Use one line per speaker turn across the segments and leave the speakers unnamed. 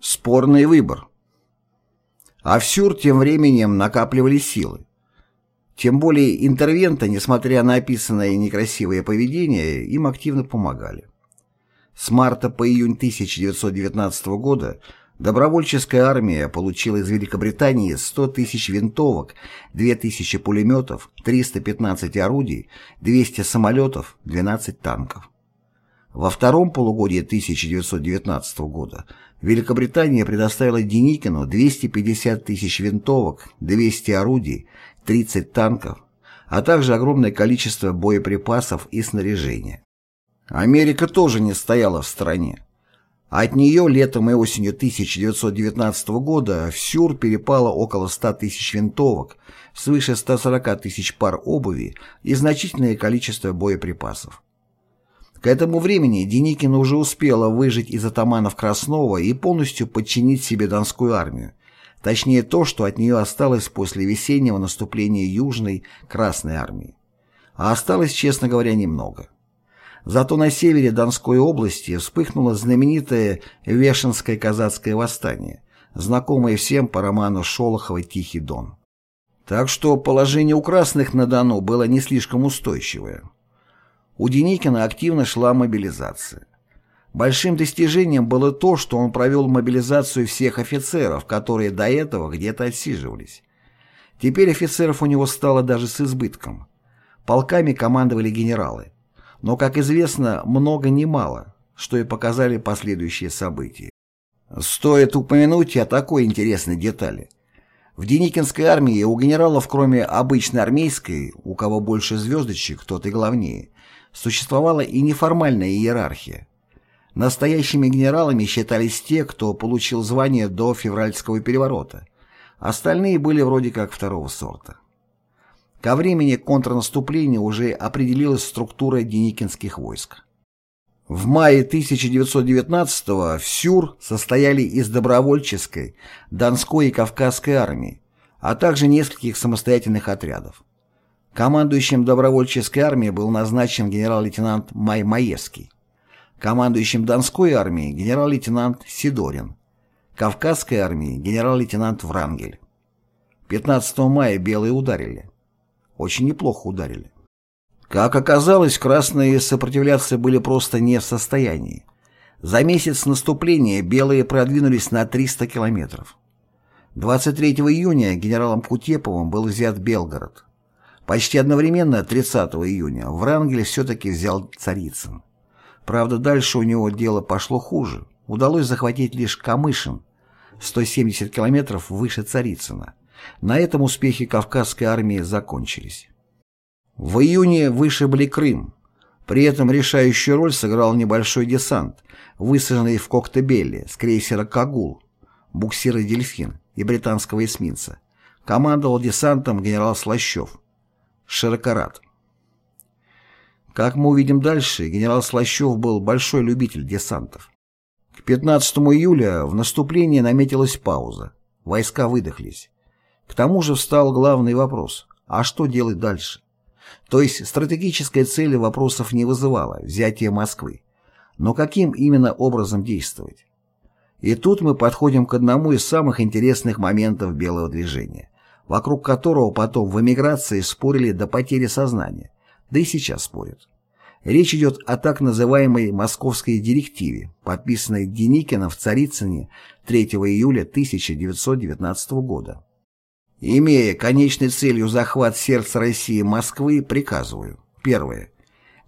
Спорный выбор. А в СЮР тем временем накапливали силы. Тем более интервенты, несмотря на описанное некрасивое поведение, им активно помогали. С марта по июнь 1919 года добровольческая армия получила из Великобритании 100 тысяч винтовок, 2000 пулеметов, 315 орудий, 200 самолетов, 12 танков. Во втором полугодии 1919 года Великобритания предоставила Деникину 250 тысяч винтовок, 200 орудий, 30 танков, а также огромное количество боеприпасов и снаряжения. Америка тоже не стояла в стороне. От нее летом и осенью 1919 года в Сюр перепало около 100 тысяч винтовок, свыше 140 тысяч пар обуви и значительное количество боеприпасов. К этому времени Деникина уже успела выжить из атаманов Краснова и полностью подчинить себе Донскую армию, точнее то, что от нее осталось после весеннего наступления Южной Красной армии. А осталось, честно говоря, немного. Зато на севере Донской области вспыхнуло знаменитое Вешенское казацкое восстание, знакомое всем по роману Шолохова «Тихий дон». Так что положение у красных на Дону было не слишком устойчивое. У Деникина активно шла мобилизация. Большим достижением было то, что он провел мобилизацию всех офицеров, которые до этого где-то отсиживались. Теперь офицеров у него стало даже с избытком. Полками командовали генералы. Но, как известно, много не мало, что и показали последующие события. Стоит упомянуть о такой интересной детали. В Деникинской армии у генералов, кроме обычной армейской, у кого больше звездочек, тот и главнее, существовала и неформальная иерархия. Настоящими генералами считались те, кто получил звание до февральского переворота. Остальные были вроде как второго сорта. Ко времени контрнаступления уже определилась структура деникинских войск. В мае 1919-го в СЮР состояли из добровольческой, Донской и Кавказской армии, а также нескольких самостоятельных отрядов. Командующим добровольческой армией был назначен генерал-лейтенант Май Маевский. Командующим Донской армией генерал-лейтенант Сидорин. Кавказской армией генерал-лейтенант Врангель. 15 мая белые ударили. Очень неплохо ударили. Как оказалось, красные сопротивляться были просто не в состоянии. За месяц наступления белые продвинулись на 300 километров. 23 июня генералом Кутеповым был взят Белгород. Почти одновременно, 30 июня, Врангель все-таки взял Царицын. Правда, дальше у него дело пошло хуже. Удалось захватить лишь Камышин, 170 километров выше Царицына. На этом успехи Кавказской армии закончились. В июне вышибли Крым. При этом решающую роль сыграл небольшой десант, высаженный в Коктебеле с крейсера «Кагул», буксира «Дельфин» и британского эсминца. Командовал десантом генерал Слащев. Широкорат. Как мы увидим дальше, генерал Слащев был большой любитель десантов. К 15 июля в наступлении наметилась пауза. Войска выдохлись. К тому же встал главный вопрос – а что делать дальше? То есть стратегическая цель вопросов не вызывала – взятие Москвы. Но каким именно образом действовать? И тут мы подходим к одному из самых интересных моментов белого движения вокруг которого потом в эмиграции спорили до потери сознания, да и сейчас спорят. Речь идет о так называемой «Московской директиве», подписанной Деникиным в Царицыне 3 июля 1919 года. Имея конечной целью захват сердца России Москвы, приказываю. Первое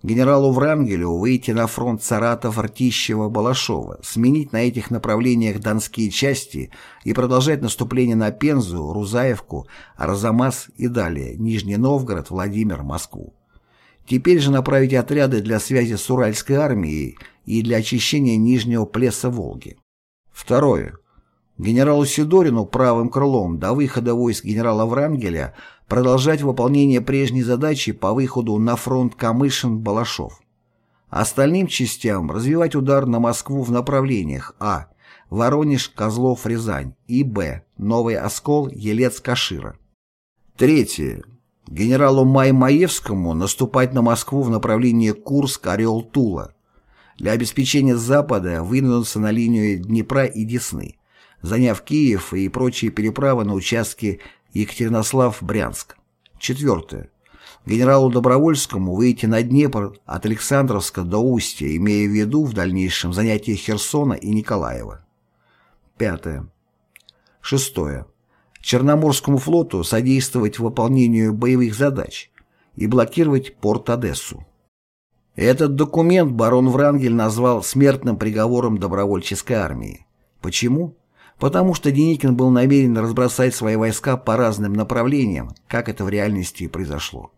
генералу Врангелю выйти на фронт Саратов, Ртищева, Балашова, сменить на этих направлениях донские части и продолжать наступление на Пензу, Рузаевку, Арзамас и далее, Нижний Новгород, Владимир, Москву. Теперь же направить отряды для связи с Уральской армией и для очищения Нижнего Плеса Волги. Второе. Генералу Сидорину правым крылом до выхода войск генерала Врангеля продолжать выполнение прежней задачи по выходу на фронт Камышин-Балашов. Остальным частям развивать удар на Москву в направлениях А. Воронеж, Козлов, Рязань и Б. Новый Оскол, Елец, Кашира. Третье. Генералу Май-Маевскому наступать на Москву в направлении Курск, Орел, Тула. Для обеспечения Запада выдвинуться на линию Днепра и Десны, заняв Киев и прочие переправы на участке Екатеринослав-Брянск. Четвертое. Генералу Добровольскому выйти на Днепр от Александровска до Устья, имея в виду в дальнейшем занятие Херсона и Николаева. Пятое. Шестое. Черноморскому флоту содействовать выполнению боевых задач и блокировать порт Одессу. Этот документ барон Врангель назвал смертным приговором добровольческой армии. Почему? Потому что Деникин был намерен разбросать свои войска по разным направлениям, как это в реальности и произошло.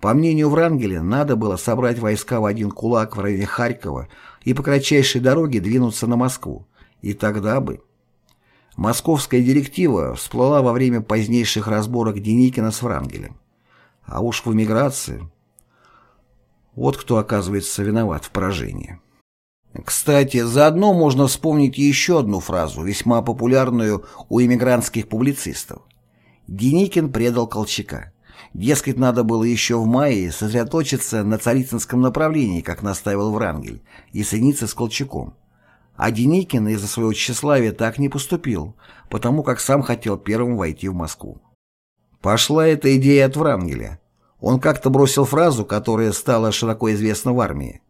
По мнению Врангеля, надо было собрать войска в один кулак в районе Харькова и по кратчайшей дороге двинуться на Москву. И тогда бы... Московская директива всплыла во время позднейших разборок Деникина с Врангелем. А уж в эмиграции... Вот кто, оказывается, виноват в поражении. Кстати, заодно можно вспомнить еще одну фразу, весьма популярную у эмигрантских публицистов. Деникин предал Колчака. Дескать, надо было еще в мае сосредоточиться на царицынском направлении, как настаивал Врангель, и соединиться с Колчаком. А Деникин из-за своего тщеславия так не поступил, потому как сам хотел первым войти в Москву. Пошла эта идея от Врангеля. Он как-то бросил фразу, которая стала широко известна в армии.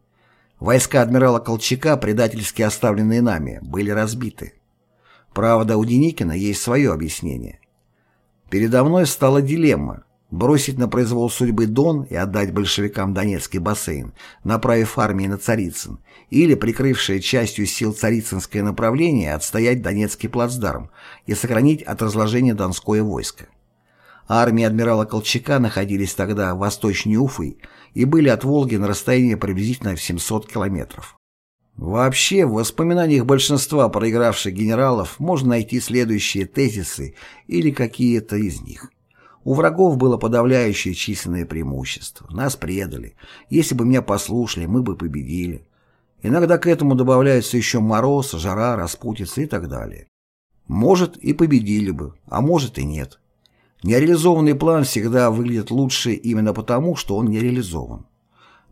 Войска адмирала Колчака, предательски оставленные нами, были разбиты. Правда, у Деникина есть свое объяснение. Передо мной стала дилемма Бросить на произвол судьбы Дон и отдать большевикам Донецкий бассейн, направив армии на Царицын, или, прикрывшее частью сил Царицынское направление, отстоять Донецкий плацдарм и сохранить от разложения Донское войско. Армии адмирала Колчака находились тогда восточнее Уфы и были от Волги на расстоянии приблизительно в 700 километров. Вообще, в воспоминаниях большинства проигравших генералов можно найти следующие тезисы или какие-то из них – у врагов было подавляющее численное преимущество. Нас предали. Если бы меня послушали, мы бы победили. Иногда к этому добавляются еще мороз, жара, распутица и так далее. Может, и победили бы, а может и нет. Нереализованный план всегда выглядит лучше именно потому, что он не реализован.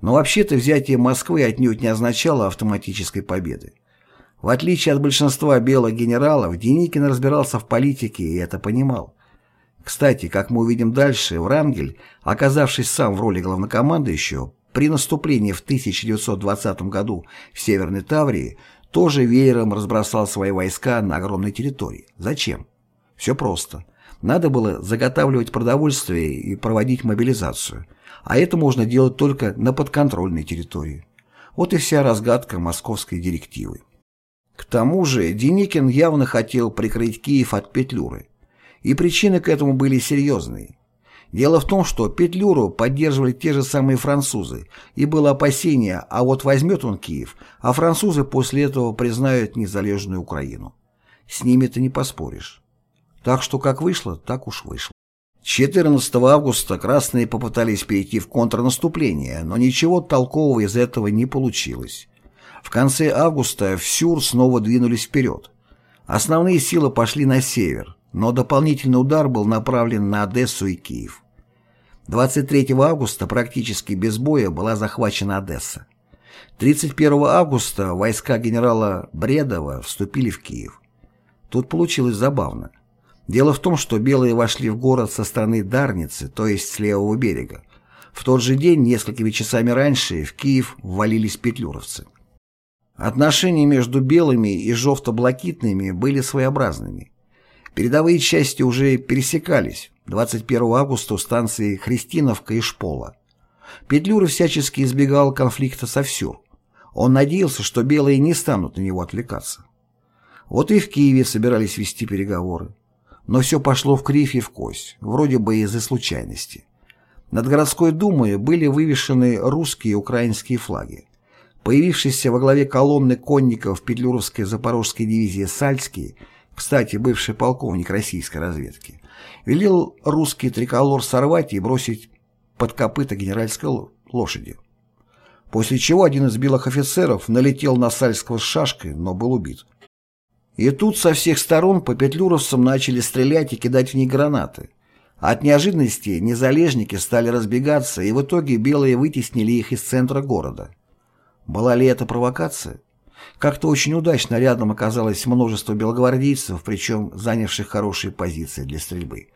Но вообще-то взятие Москвы отнюдь не означало автоматической победы. В отличие от большинства белых генералов, Деникин разбирался в политике и это понимал. Кстати, как мы увидим дальше, Врангель, оказавшись сам в роли главнокомандующего, при наступлении в 1920 году в Северной Таврии тоже веером разбросал свои войска на огромной территории. Зачем? Все просто. Надо было заготавливать продовольствие и проводить мобилизацию. А это можно делать только на подконтрольной территории. Вот и вся разгадка московской директивы. К тому же Деникин явно хотел прикрыть Киев от Петлюры. И причины к этому были серьезные. Дело в том, что Петлюру поддерживали те же самые французы, и было опасение, а вот возьмет он Киев, а французы после этого признают незалежную Украину. С ними ты не поспоришь. Так что как вышло, так уж вышло. 14 августа красные попытались перейти в контрнаступление, но ничего толкового из этого не получилось. В конце августа в Сюр снова двинулись вперед. Основные силы пошли на север, но дополнительный удар был направлен на Одессу и Киев. 23 августа практически без боя была захвачена Одесса. 31 августа войска генерала Бредова вступили в Киев. Тут получилось забавно. Дело в том, что белые вошли в город со стороны Дарницы, то есть с левого берега. В тот же день, несколькими часами раньше, в Киев ввалились петлюровцы. Отношения между белыми и жовто-блакитными были своеобразными. Передовые части уже пересекались 21 августа у станции Христиновка и Шпола. Петлюра всячески избегал конфликта со Всюр. Он надеялся, что белые не станут на него отвлекаться. Вот и в Киеве собирались вести переговоры. Но все пошло в кривь и в кость, вроде бы из-за случайности. Над городской думой были вывешены русские и украинские флаги. Появившийся во главе колонны конников Петлюровской запорожской дивизии Сальский – кстати, бывший полковник российской разведки, велел русский триколор сорвать и бросить под копыта генеральской лошади. После чего один из белых офицеров налетел на Сальского с шашкой, но был убит. И тут со всех сторон по петлюровцам начали стрелять и кидать в них гранаты. От неожиданности незалежники стали разбегаться, и в итоге белые вытеснили их из центра города. Была ли это провокация? Как-то очень удачно рядом оказалось множество белогвардейцев, причем занявших хорошие позиции для стрельбы.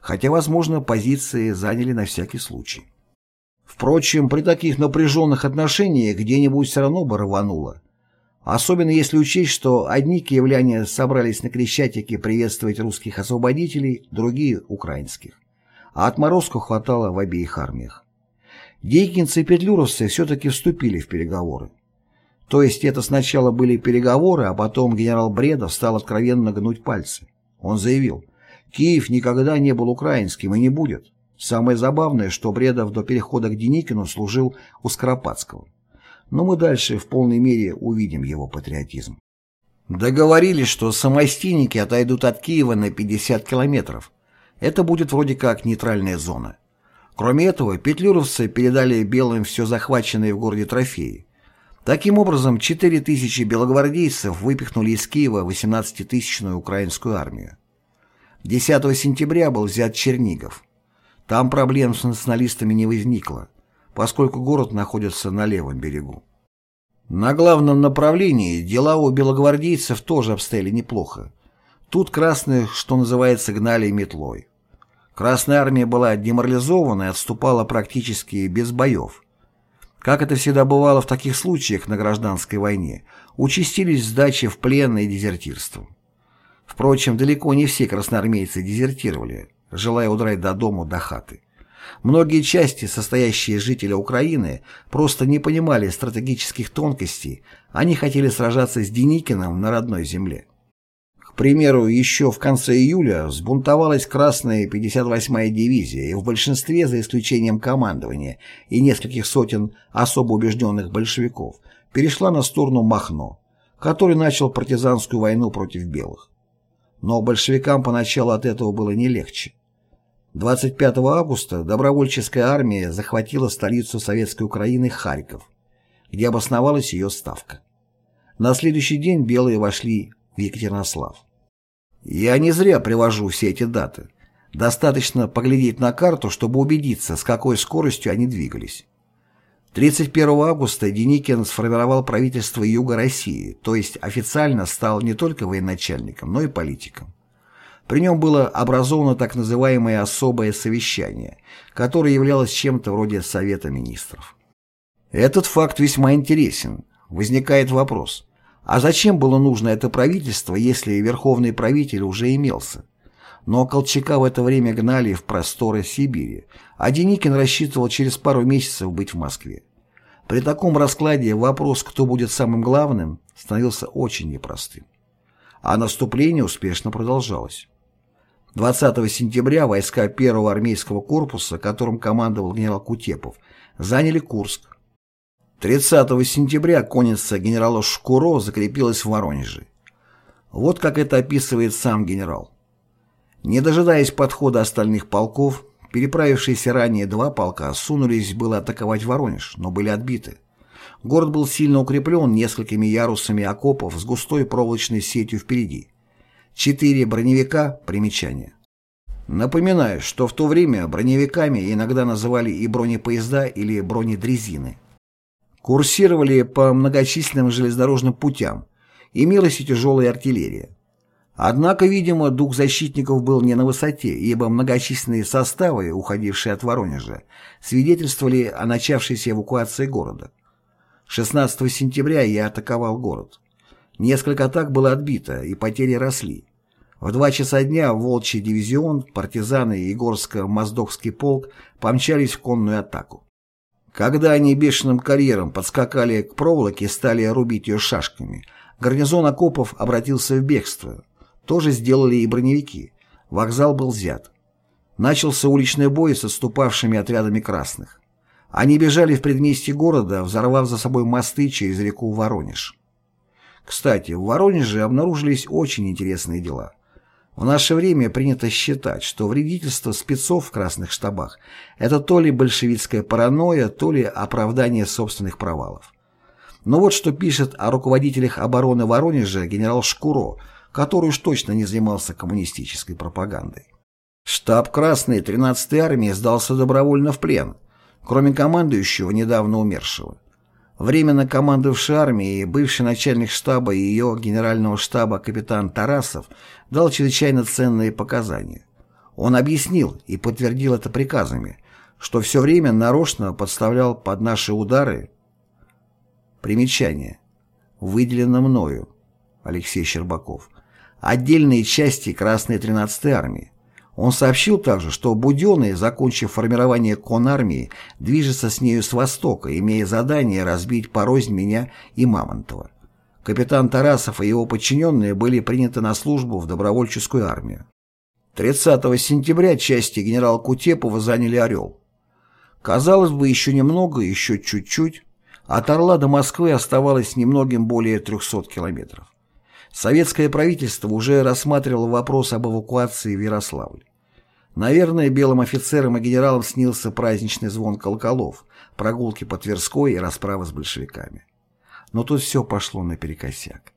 Хотя, возможно, позиции заняли на всякий случай. Впрочем, при таких напряженных отношениях где-нибудь все равно бы рвануло. Особенно если учесть, что одни киевляне собрались на Крещатике приветствовать русских освободителей, другие — украинских. А отморозку хватало в обеих армиях. Дейкинцы и петлюровцы все-таки вступили в переговоры. То есть это сначала были переговоры, а потом генерал Бредов стал откровенно гнуть пальцы. Он заявил, Киев никогда не был украинским и не будет. Самое забавное, что Бредов до перехода к Деникину служил у Скоропадского. Но мы дальше в полной мере увидим его патриотизм. Договорились, что самостийники отойдут от Киева на 50 километров. Это будет вроде как нейтральная зона. Кроме этого, петлюровцы передали белым все захваченные в городе трофеи. Таким образом, 4000 белогвардейцев выпихнули из Киева 18-тысячную украинскую армию. 10 сентября был взят Чернигов. Там проблем с националистами не возникло, поскольку город находится на левом берегу. На главном направлении дела у белогвардейцев тоже обстояли неплохо. Тут красных, что называется, гнали метлой. Красная армия была деморализована и отступала практически без боев. Как это всегда бывало в таких случаях на гражданской войне, участились сдачи в плен и дезертирство. Впрочем, далеко не все красноармейцы дезертировали желая удрать до дому, до хаты. Многие части, состоящие из жителей Украины, просто не понимали стратегических тонкостей, они хотели сражаться с Деникиным на родной земле. К примеру, еще в конце июля взбунтовалась Красная 58-я дивизия и в большинстве, за исключением командования и нескольких сотен особо убежденных большевиков, перешла на сторону Махно, который начал партизанскую войну против белых. Но большевикам поначалу от этого было не легче. 25 августа добровольческая армия захватила столицу Советской Украины Харьков, где обосновалась ее ставка. На следующий день белые вошли в Екатеринослав. Я не зря привожу все эти даты. Достаточно поглядеть на карту, чтобы убедиться, с какой скоростью они двигались. 31 августа Деникин сформировал правительство Юга России, то есть официально стал не только военачальником, но и политиком. При нем было образовано так называемое особое совещание, которое являлось чем-то вроде Совета министров. Этот факт весьма интересен. Возникает вопрос, а зачем было нужно это правительство, если верховный правитель уже имелся? Но Колчака в это время гнали в просторы Сибири, а Деникин рассчитывал через пару месяцев быть в Москве. При таком раскладе вопрос, кто будет самым главным, становился очень непростым. А наступление успешно продолжалось. 20 сентября войска первого армейского корпуса, которым командовал генерал Кутепов, заняли Курск. 30 сентября конница генерала Шкуро закрепилась в Воронеже. Вот как это описывает сам генерал. Не дожидаясь подхода остальных полков, переправившиеся ранее два полка сунулись было атаковать Воронеж, но были отбиты. Город был сильно укреплен несколькими ярусами окопов с густой проволочной сетью впереди. Четыре броневика, примечания. Напоминаю, что в то время броневиками иногда называли и бронепоезда или бронедрезины. Курсировали по многочисленным железнодорожным путям, имелась и тяжелая артиллерия. Однако, видимо, дух защитников был не на высоте, ибо многочисленные составы, уходившие от Воронежа, свидетельствовали о начавшейся эвакуации города. 16 сентября я атаковал город. Несколько атак было отбито, и потери росли. В два часа дня Волчий дивизион, партизаны и Горско-Моздокский полк помчались в конную атаку. Когда они бешеным карьером подскакали к проволоке и стали рубить ее шашками, гарнизон окопов обратился в бегство. Тоже сделали и броневики. Вокзал был взят. Начался уличный бой с отступавшими отрядами красных. Они бежали в предместье города, взорвав за собой мосты через реку Воронеж. Кстати, в Воронеже обнаружились очень интересные дела. В наше время принято считать, что вредительство спецов в красных штабах – это то ли большевистская паранойя, то ли оправдание собственных провалов. Но вот что пишет о руководителях обороны Воронежа генерал Шкуро, который уж точно не занимался коммунистической пропагандой. Штаб Красной 13-й армии сдался добровольно в плен, кроме командующего, недавно умершего. Временно командовавший армией, бывший начальник штаба и ее генерального штаба капитан Тарасов дал чрезвычайно ценные показания. Он объяснил и подтвердил это приказами, что все время нарочно подставлял под наши удары примечание, выделено мною, Алексей Щербаков, отдельные части Красной 13-й армии. Он сообщил также, что Буденный, закончив формирование конармии, движется с нею с востока, имея задание разбить порознь меня и Мамонтова. Капитан Тарасов и его подчиненные были приняты на службу в добровольческую армию. 30 сентября части генерала Кутепова заняли Орел. Казалось бы, еще немного, еще чуть-чуть. От Орла до Москвы оставалось немногим более 300 километров. Советское правительство уже рассматривало вопрос об эвакуации в Ярославль. Наверное, белым офицерам и генералам снился праздничный звон колоколов, прогулки по Тверской и расправы с большевиками. Но тут все пошло наперекосяк.